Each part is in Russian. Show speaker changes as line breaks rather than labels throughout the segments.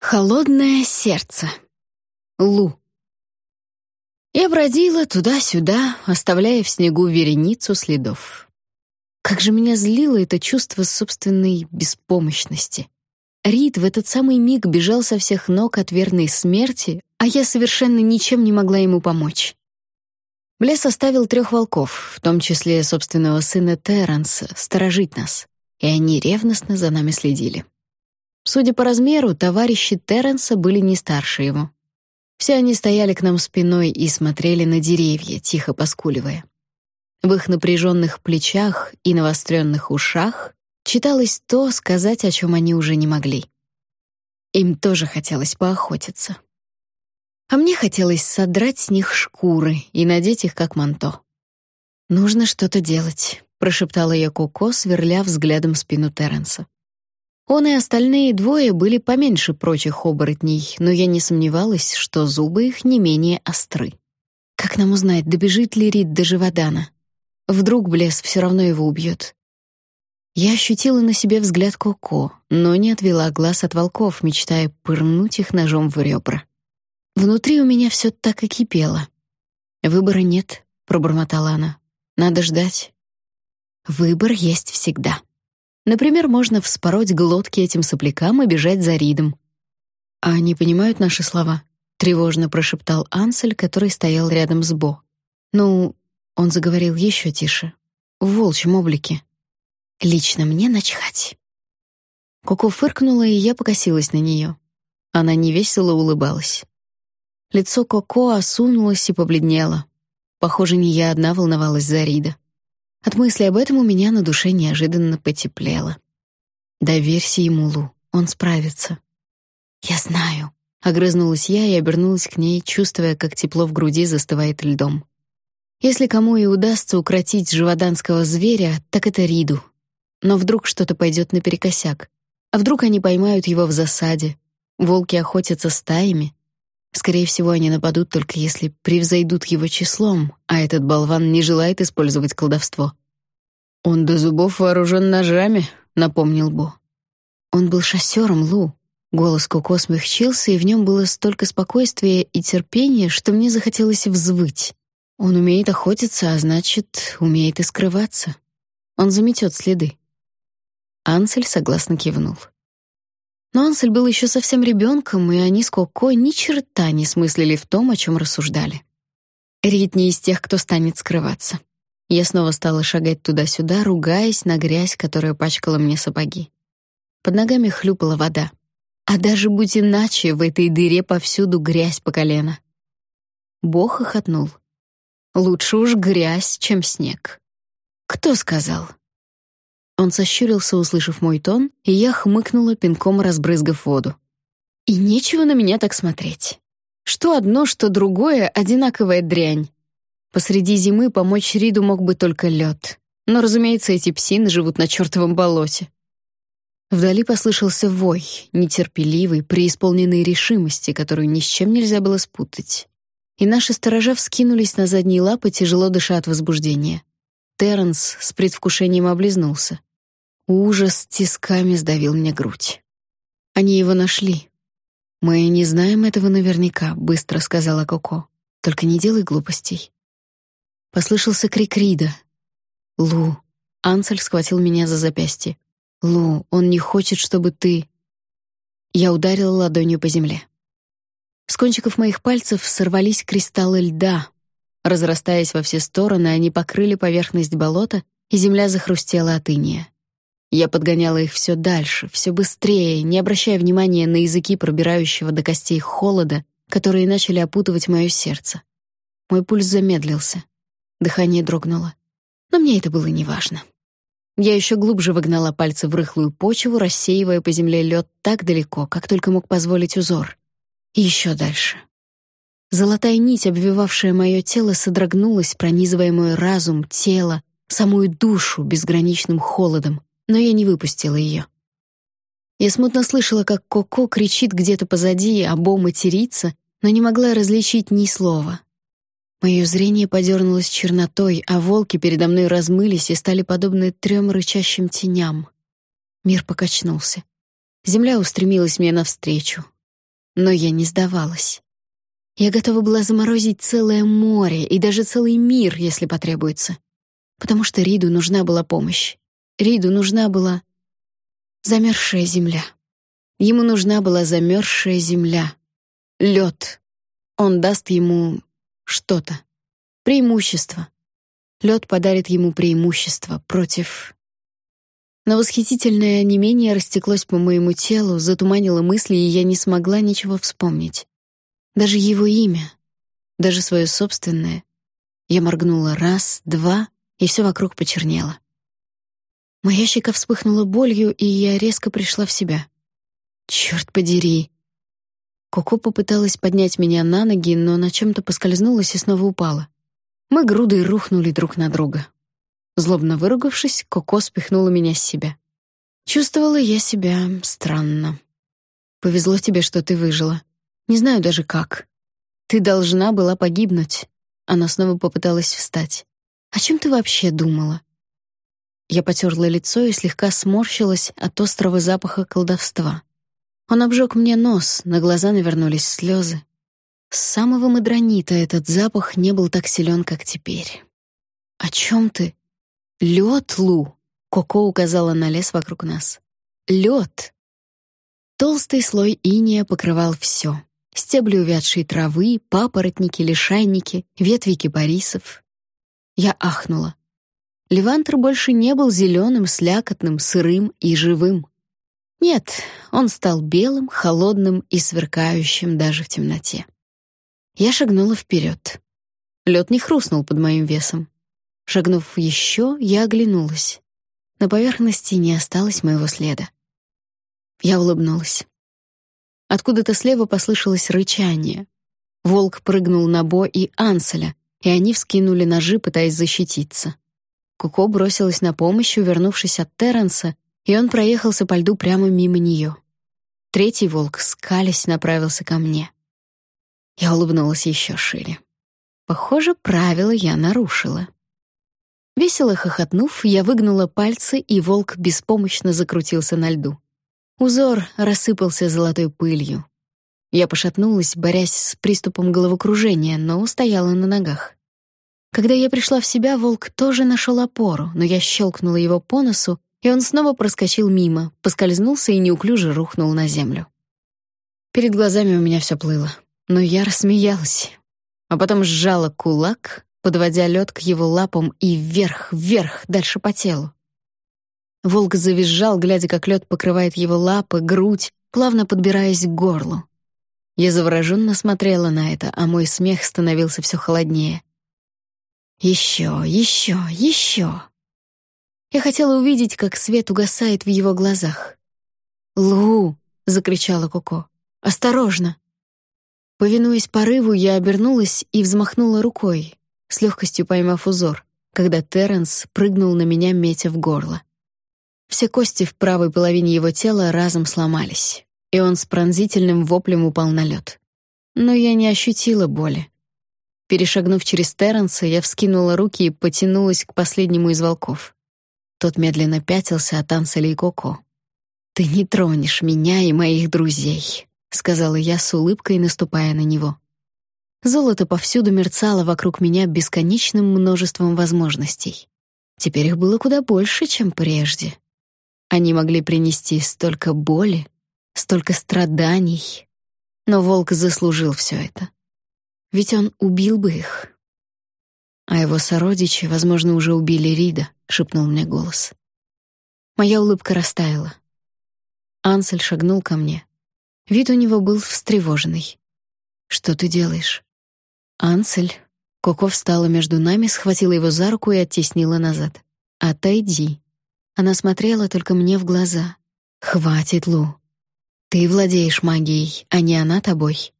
Холодное сердце. Лу. Я бродила туда-сюда, оставляя в снегу вереницу следов. Как же меня злило это чувство собственной беспомощности. Рид в этот самый миг бежал со всех ног от верной смерти, а я совершенно ничем не могла ему помочь. Блес оставил трех волков, в том числе собственного сына Терренса, сторожить нас, и они ревностно за нами следили. Судя по размеру, товарищи Терренса были не старше его. Все они стояли к нам спиной и смотрели на деревья, тихо поскуливая. В их напряженных плечах и навостренных ушах читалось то, сказать о чем они уже не могли. Им тоже хотелось поохотиться. А мне хотелось содрать с них шкуры и надеть их как манто. «Нужно что-то делать», — прошептала я Коко, сверля взглядом спину Терренса. Он и остальные двое были поменьше прочих оборотней, но я не сомневалась, что зубы их не менее остры. Как нам узнать, добежит ли Рид до Живодана? Вдруг Блес все равно его убьет. Я ощутила на себе взгляд Коко, но не отвела глаз от волков, мечтая пырнуть их ножом в ребра. Внутри у меня все так и кипело. «Выбора нет», — пробормотала она. «Надо ждать». «Выбор есть всегда». Например, можно вспороть глотки этим соплякам и бежать за Ридом. А они понимают наши слова, тревожно прошептал Ансель, который стоял рядом с Бо. Ну, он заговорил еще тише, в волчьем облике. Лично мне начхать. Коко фыркнула, и я покосилась на нее. Она невесело улыбалась. Лицо Коко осунулось и побледнело. Похоже, не я одна волновалась за Рида. От мысли об этом у меня на душе неожиданно потеплело. Доверься ему, Лу, он справится. Я знаю, огрызнулась я и обернулась к ней, чувствуя, как тепло в груди застывает льдом. Если кому и удастся укротить живоданского зверя, так это Риду. Но вдруг что-то пойдет наперекосяк. А вдруг они поймают его в засаде? Волки охотятся стаями, Скорее всего, они нападут только если превзойдут его числом, а этот болван не желает использовать колдовство. Он до зубов вооружен ножами, напомнил Бо. Он был шоссером Лу. Голос Коко смягчился, и в нем было столько спокойствия и терпения, что мне захотелось взвыть. Он умеет охотиться, а значит, умеет и скрываться. Он заметет следы. Ансель согласно кивнул. Но Ансель был еще совсем ребенком, и они с Коко ни черта не смыслили в том, о чем рассуждали. Рид не из тех, кто станет скрываться. Я снова стала шагать туда-сюда, ругаясь на грязь, которая пачкала мне сапоги. Под ногами хлюпала вода. А даже будь иначе, в этой дыре повсюду грязь по колено. Бог хохотнул. Лучше уж грязь, чем снег. Кто сказал? Он сощурился, услышав мой тон, и я хмыкнула, пинком разбрызгав воду. И нечего на меня так смотреть. Что одно, что другое — одинаковая дрянь. Посреди зимы помочь Риду мог бы только лед. Но, разумеется, эти псины живут на чертовом болоте. Вдали послышался вой, нетерпеливый, преисполненный решимости, которую ни с чем нельзя было спутать. И наши сторожа вскинулись на задние лапы, тяжело дыша от возбуждения. Терренс с предвкушением облизнулся. Ужас тисками сдавил мне грудь. Они его нашли. Мы не знаем этого наверняка, быстро сказала Коко. Только не делай глупостей. Послышался крик Рида. Лу. Ансель схватил меня за запястье. Лу, он не хочет, чтобы ты Я ударила ладонью по земле. С кончиков моих пальцев сорвались кристаллы льда. Разрастаясь во все стороны, они покрыли поверхность болота, и земля захрустела от иния. Я подгоняла их все дальше, все быстрее, не обращая внимания на языки пробирающего до костей холода, которые начали опутывать мое сердце. Мой пульс замедлился. Дыхание дрогнуло. Но мне это было неважно. Я еще глубже выгнала пальцы в рыхлую почву, рассеивая по земле лед так далеко, как только мог позволить узор. И еще дальше. Золотая нить, обвивавшая мое тело, содрогнулась, пронизывая мой разум, тело, самую душу безграничным холодом, но я не выпустила ее. Я смутно слышала, как Коко кричит где-то позади, а Бо матерится, но не могла различить ни слова. Мое зрение подернулось чернотой, а волки передо мной размылись и стали подобны трем рычащим теням. Мир покачнулся. Земля устремилась мне навстречу. Но я не сдавалась. Я готова была заморозить целое море и даже целый мир, если потребуется. Потому что Риду нужна была помощь. Риду нужна была замерзшая земля. Ему нужна была замерзшая земля. Лед. Он даст ему что-то. Преимущество. Лед подарит ему преимущество против... Но восхитительное онемение растеклось по моему телу, затуманило мысли, и я не смогла ничего вспомнить. Даже его имя, даже свое собственное. Я моргнула раз, два, и все вокруг почернело. Моя щека вспыхнула болью, и я резко пришла в себя. Черт подери! Коко попыталась поднять меня на ноги, но на чем то поскользнулась и снова упала. Мы грудой рухнули друг на друга. Злобно выругавшись, Коко спихнула меня с себя. Чувствовала я себя странно. Повезло тебе, что ты выжила. Не знаю даже как. Ты должна была погибнуть. Она снова попыталась встать. О чем ты вообще думала? Я потерла лицо и слегка сморщилась от острого запаха колдовства. Он обжег мне нос, на глаза навернулись слезы. С самого Мадронита этот запах не был так силен, как теперь. «О чем ты?» «Лед, Лу!» — Коко указала на лес вокруг нас. «Лед!» Толстый слой иния покрывал все: стебли увядшей травы, папоротники, лишайники, ветви кипарисов. Я ахнула. Левантер больше не был зеленым, слякотным, сырым и живым. Нет, он стал белым, холодным и сверкающим даже в темноте. Я шагнула вперед. Лед не хрустнул под моим весом. Шагнув еще, я оглянулась. На поверхности не осталось моего следа. Я улыбнулась. Откуда-то слева послышалось рычание. Волк прыгнул на Бо и Анселя, и они вскинули ножи, пытаясь защититься. Куко бросилась на помощь, увернувшись от Терренса, и он проехался по льду прямо мимо нее. Третий волк, скалясь, направился ко мне. Я улыбнулась еще шире. Похоже, правила я нарушила. Весело хохотнув, я выгнула пальцы, и волк беспомощно закрутился на льду. Узор рассыпался золотой пылью. Я пошатнулась, борясь с приступом головокружения, но устояла на ногах. Когда я пришла в себя, волк тоже нашел опору, но я щелкнула его по носу, и он снова проскочил мимо, поскользнулся и неуклюже рухнул на землю. Перед глазами у меня все плыло но я рассмеялась, а потом сжала кулак, подводя лед к его лапам и вверх, вверх, дальше по телу. Волк завизжал, глядя, как лед покрывает его лапы, грудь, плавно подбираясь к горлу. Я завороженно смотрела на это, а мой смех становился все холоднее. Еще, еще, еще. Я хотела увидеть, как свет угасает в его глазах. «Лу!» — закричала Коко. «Осторожно!» Повинуясь порыву, я обернулась и взмахнула рукой, с легкостью поймав узор, когда Терренс прыгнул на меня, метя в горло. Все кости в правой половине его тела разом сломались, и он с пронзительным воплем упал на лед. Но я не ощутила боли. Перешагнув через Терренса, я вскинула руки и потянулась к последнему из волков. Тот медленно пятился от Анселя и Коко. «Ты не тронешь меня и моих друзей», — сказала я с улыбкой, наступая на него. Золото повсюду мерцало вокруг меня бесконечным множеством возможностей. Теперь их было куда больше, чем прежде. Они могли принести столько боли, столько страданий. Но волк заслужил все это. Ведь он убил бы их. А его сородичи, возможно, уже убили Рида, шепнул мне голос. Моя улыбка растаяла. Ансель шагнул ко мне, Вид у него был встревоженный. «Что ты делаешь?» «Ансель». Коко встала между нами, схватила его за руку и оттеснила назад. «Отойди». Она смотрела только мне в глаза. «Хватит, Лу. Ты владеешь магией, а не она тобой».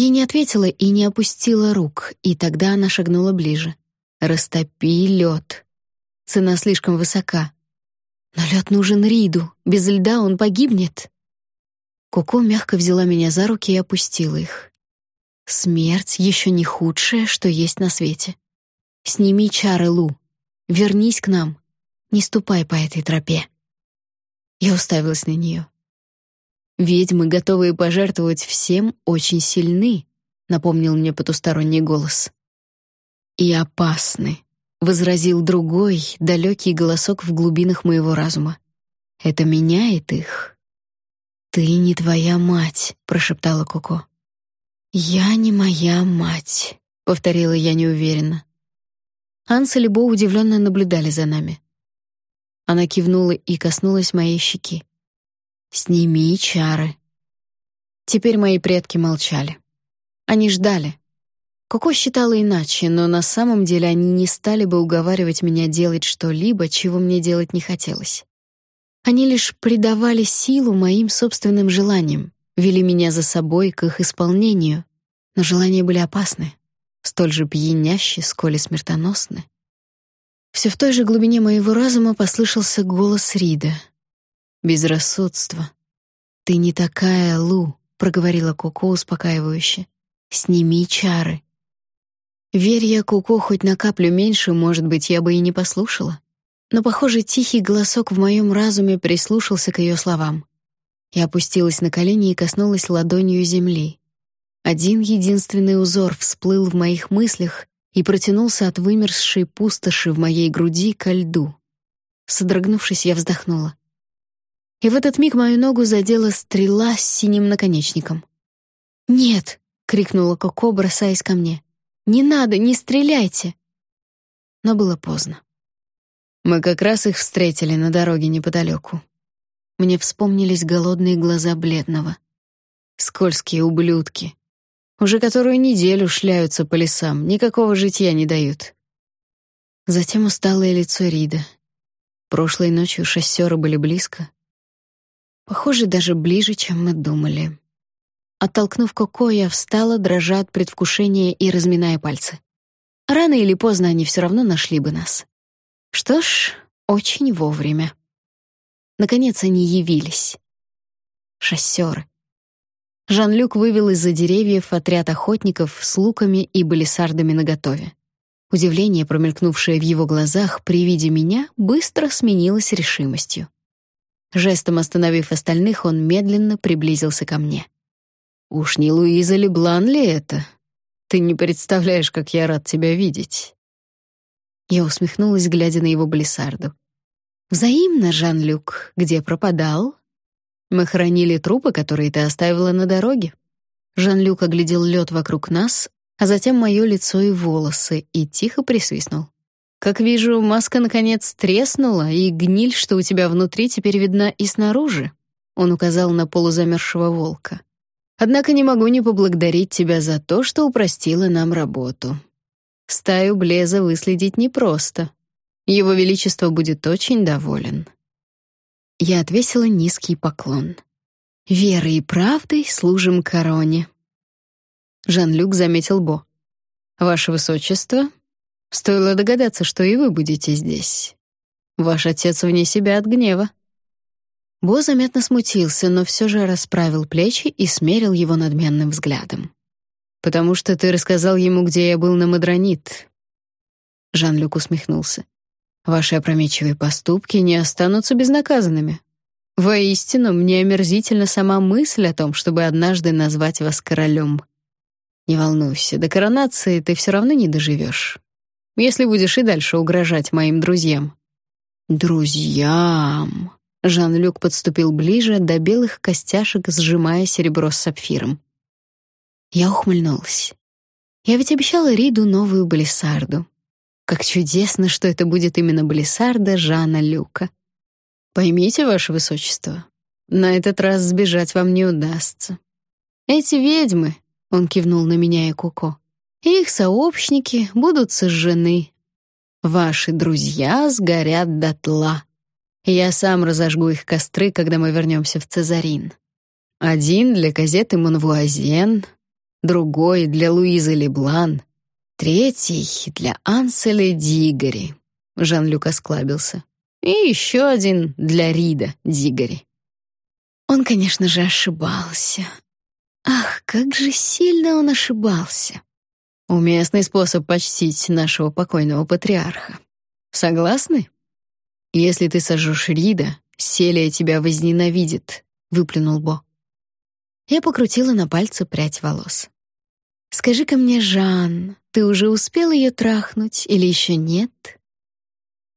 Я не ответила и не опустила рук, и тогда она шагнула ближе. «Растопи лед. Цена слишком высока. Но лед нужен Риду. Без льда он погибнет». Коко мягко взяла меня за руки и опустила их. Смерть еще не худшее, что есть на свете. Сними чары, Лу. Вернись к нам. Не ступай по этой тропе. Я уставилась на нее. Ведьмы, готовые пожертвовать всем, очень сильны, напомнил мне потусторонний голос. И опасны, возразил другой, далекий голосок в глубинах моего разума. Это меняет их. Ты не твоя мать, прошептала Коко. Я не моя мать, повторила я неуверенно. Анс и Лебо удивленно наблюдали за нами. Она кивнула и коснулась моей щеки. Сними чары. Теперь мои предки молчали. Они ждали. Коко считала иначе, но на самом деле они не стали бы уговаривать меня делать что-либо, чего мне делать не хотелось. Они лишь придавали силу моим собственным желаниям, вели меня за собой к их исполнению, но желания были опасны, столь же пьянящие, сколь и смертоносны. Все в той же глубине моего разума послышался голос Рида — безрассудство. Ты не такая, Лу, проговорила Коко успокаивающе. Сними чары. Верь я Коко хоть на каплю меньше, может быть, я бы и не послушала. Но, похоже, тихий голосок в моем разуме прислушался к ее словам. Я опустилась на колени и коснулась ладонью земли. Один единственный узор всплыл в моих мыслях и протянулся от вымерзшей пустоши в моей груди ко льду. Содрогнувшись, я вздохнула и в этот миг мою ногу задела стрела с синим наконечником. «Нет!» — крикнула Коко, бросаясь ко мне. «Не надо, не стреляйте!» Но было поздно. Мы как раз их встретили на дороге неподалеку. Мне вспомнились голодные глаза бледного. Скользкие ублюдки. Уже которую неделю шляются по лесам, никакого житья не дают. Затем усталое лицо Рида. Прошлой ночью шоссеры были близко, Похоже, даже ближе, чем мы думали. Оттолкнув Коко, я встала, дрожа от предвкушения и разминая пальцы. Рано или поздно они все равно нашли бы нас. Что ж, очень вовремя. Наконец они явились. Шоссеры. Жан-Люк вывел из-за деревьев отряд охотников с луками и балисардами наготове. Удивление, промелькнувшее в его глазах при виде меня, быстро сменилось решимостью. Жестом остановив остальных, он медленно приблизился ко мне. «Уж не Луиза Леблан ли это? Ты не представляешь, как я рад тебя видеть». Я усмехнулась, глядя на его блиссарду. «Взаимно, Жан-Люк, где пропадал?» «Мы хранили трупы, которые ты оставила на дороге». Жан-Люк оглядел лед вокруг нас, а затем мое лицо и волосы, и тихо присвистнул. Как вижу, маска наконец треснула, и гниль, что у тебя внутри, теперь видна и снаружи. Он указал на полузамерзшего волка. Однако не могу не поблагодарить тебя за то, что упростила нам работу. Стаю Блеза выследить непросто. Его величество будет очень доволен. Я отвесила низкий поклон. Верой и правдой служим короне. Жан-Люк заметил Бо. Ваше высочество, Стоило догадаться, что и вы будете здесь. Ваш отец вне себя от гнева. Бо заметно смутился, но все же расправил плечи и смерил его надменным взглядом. «Потому что ты рассказал ему, где я был на Мадронит». Жан-Люк усмехнулся. «Ваши опрометчивые поступки не останутся безнаказанными. Воистину, мне омерзительна сама мысль о том, чтобы однажды назвать вас королем. Не волнуйся, до коронации ты все равно не доживешь если будешь и дальше угрожать моим друзьям». «Друзьям!» Жан-Люк подступил ближе до белых костяшек, сжимая серебро с сапфиром. Я ухмыльнулась. Я ведь обещала Риду новую балисарду. Как чудесно, что это будет именно балисарда Жана Люка. Поймите, ваше высочество, на этот раз сбежать вам не удастся. Эти ведьмы, он кивнул на меня и Куко их сообщники будут сожжены. Ваши друзья сгорят дотла. Я сам разожгу их костры, когда мы вернемся в Цезарин. Один для газеты Монвуазен, другой для Луизы Леблан, третий для Анселя Дигори. Жан-Люк осклабился. И еще один для Рида Дигори. Он, конечно же, ошибался. Ах, как же сильно он ошибался. Уместный способ почтить нашего покойного патриарха. Согласны? Если ты сожжешь Рида, Селия тебя возненавидит, выплюнул Бо. Я покрутила на пальце прядь волос. «Скажи-ка мне, Жан, ты уже успел ее трахнуть или еще нет?»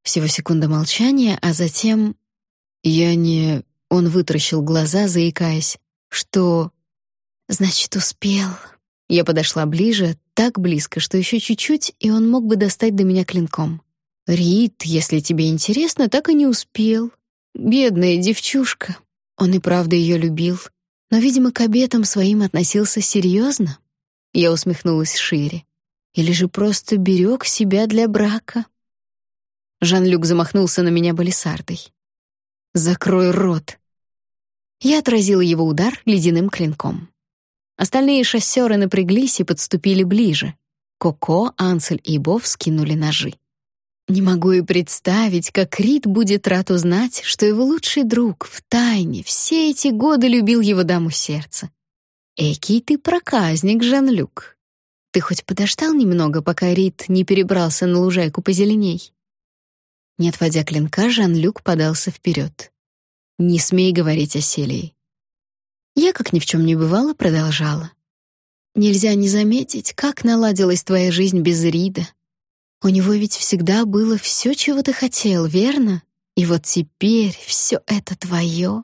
Всего секунда молчания, а затем... «Я не...» — он вытаращил глаза, заикаясь. «Что...» «Значит, успел». Я подошла ближе, так близко, что еще чуть-чуть, и он мог бы достать до меня клинком. «Рит, если тебе интересно, так и не успел. Бедная девчушка. Он и правда ее любил, но, видимо, к обетам своим относился серьезно. Я усмехнулась шире. Или же просто берег себя для брака. Жан-Люк замахнулся на меня балисардой. «Закрой рот!» Я отразила его удар ледяным клинком. Остальные шоссеры напряглись и подступили ближе. Коко, Ансель и Бов скинули ножи. Не могу и представить, как Рид будет рад узнать, что его лучший друг в тайне все эти годы любил его даму сердца. Экий ты проказник, Жан-Люк. Ты хоть подождал немного, пока Рид не перебрался на лужайку позеленей? Не отводя клинка, Жан-Люк подался вперед. Не смей говорить о Селии. Я, как ни в чем не бывало, продолжала. Нельзя не заметить, как наладилась твоя жизнь без Рида. У него ведь всегда было все, чего ты хотел, верно? И вот теперь все это твое.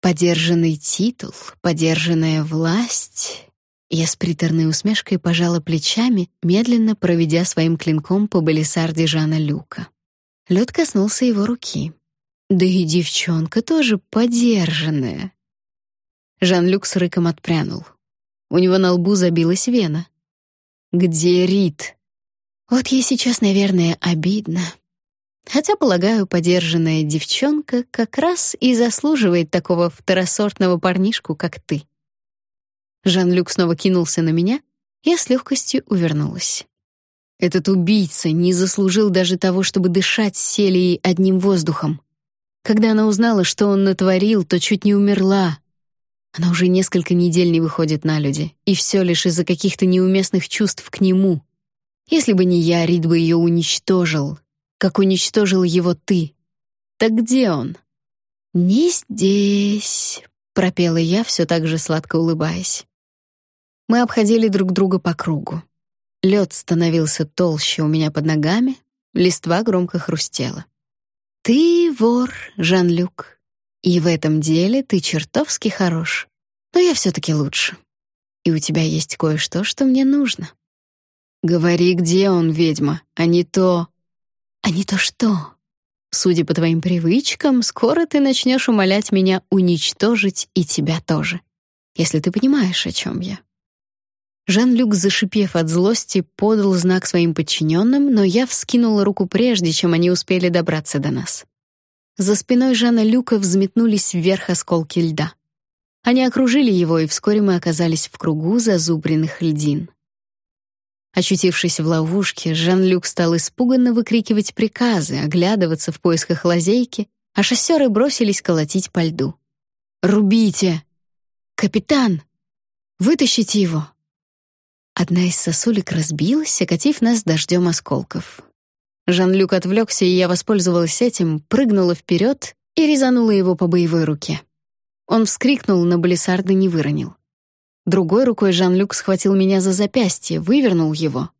Подержанный титул, подержанная власть. Я с приторной усмешкой пожала плечами, медленно проведя своим клинком по балисарде Жана Люка. Лед коснулся его руки. Да и девчонка тоже подержанная. Жан-Люк с рыком отпрянул. У него на лбу забилась вена. «Где Рит?» Вот ей сейчас, наверное, обидно. Хотя, полагаю, подержанная девчонка как раз и заслуживает такого второсортного парнишку, как ты. Жан-Люк снова кинулся на меня, я с легкостью увернулась. Этот убийца не заслужил даже того, чтобы дышать с Селией одним воздухом. Когда она узнала, что он натворил, то чуть не умерла. Она уже несколько недель не выходит на люди, и все лишь из-за каких-то неуместных чувств к нему. Если бы не я, Рид бы ее уничтожил, как уничтожил его ты. Так где он? Не здесь, пропела я, все так же сладко улыбаясь. Мы обходили друг друга по кругу. Лед становился толще у меня под ногами, листва громко хрустела. Ты вор, Жан-Люк, и в этом деле ты чертовски хорош. Но я все таки лучше. И у тебя есть кое-что, что мне нужно. Говори, где он, ведьма, а не то... А не то что? Судя по твоим привычкам, скоро ты начнешь умолять меня уничтожить и тебя тоже. Если ты понимаешь, о чем я. Жан-Люк, зашипев от злости, подал знак своим подчиненным, но я вскинула руку прежде, чем они успели добраться до нас. За спиной Жана Люка взметнулись вверх осколки льда. Они окружили его, и вскоре мы оказались в кругу зазубренных льдин. Очутившись в ловушке, Жан-Люк стал испуганно выкрикивать приказы, оглядываться в поисках лазейки, а шоссеры бросились колотить по льду. «Рубите! Капитан! Вытащите его!» Одна из сосулек разбилась, окатив нас дождем осколков. Жан-Люк отвлекся, и я воспользовалась этим, прыгнула вперед и резанула его по боевой руке. Он вскрикнул, но балисарды не выронил. Другой рукой Жан-Люк схватил меня за запястье, вывернул его.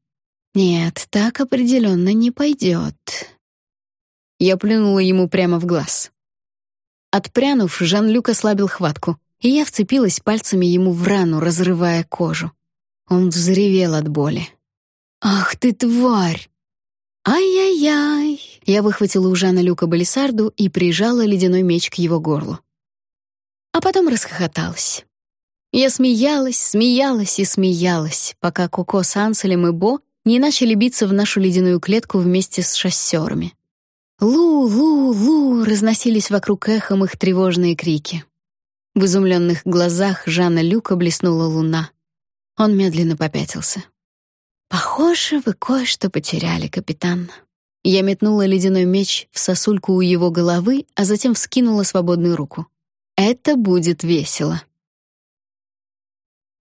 Нет, так определенно не пойдет. Я плюнула ему прямо в глаз. Отпрянув, Жан-Люк ослабил хватку, и я вцепилась пальцами ему в рану, разрывая кожу. Он взревел от боли. «Ах ты, тварь!» «Ай-яй-яй!» Я выхватила у Жана Люка балисарду и прижала ледяной меч к его горлу. А потом расхохоталась. Я смеялась, смеялась и смеялась, пока Коко с Анселем и Бо не начали биться в нашу ледяную клетку вместе с шоссерами. «Лу, Лу, Лу!» разносились вокруг эхом их тревожные крики. В изумленных глазах Жана Люка блеснула луна. Он медленно попятился. «Похоже, вы кое-что потеряли, капитан». Я метнула ледяной меч в сосульку у его головы, а затем вскинула свободную руку. «Это будет весело».